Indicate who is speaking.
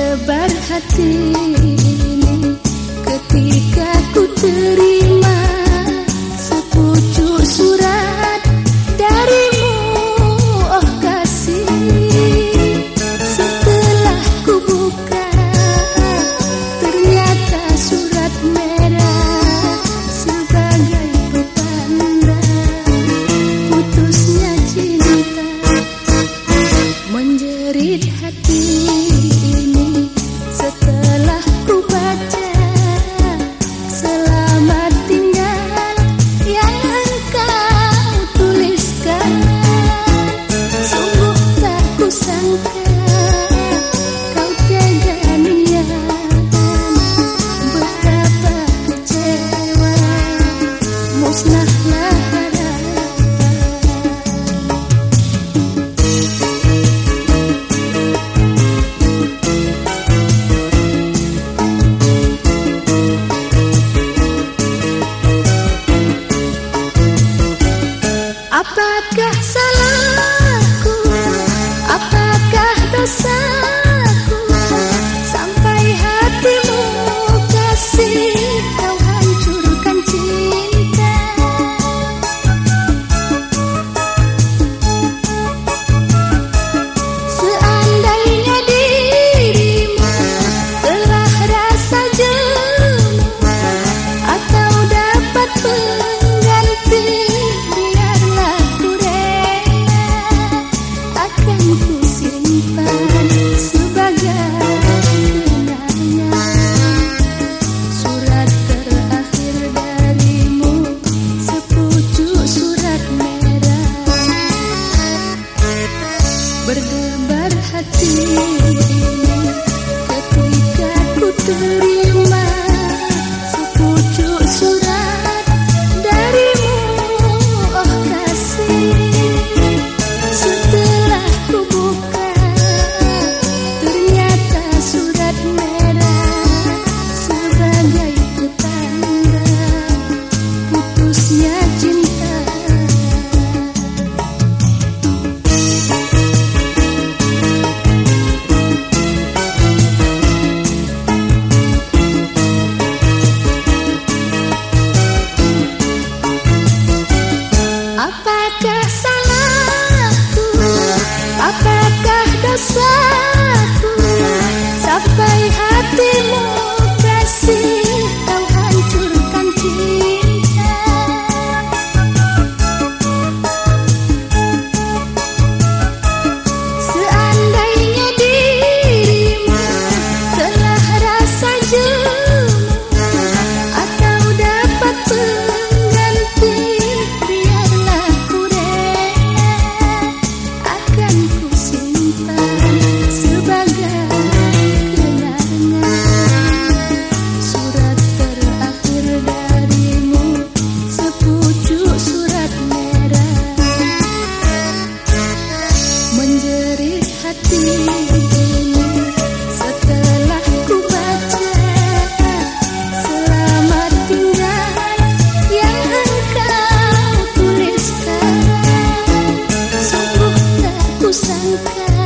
Speaker 1: Berdebar hati ini. Ketika ku terima hati kusangka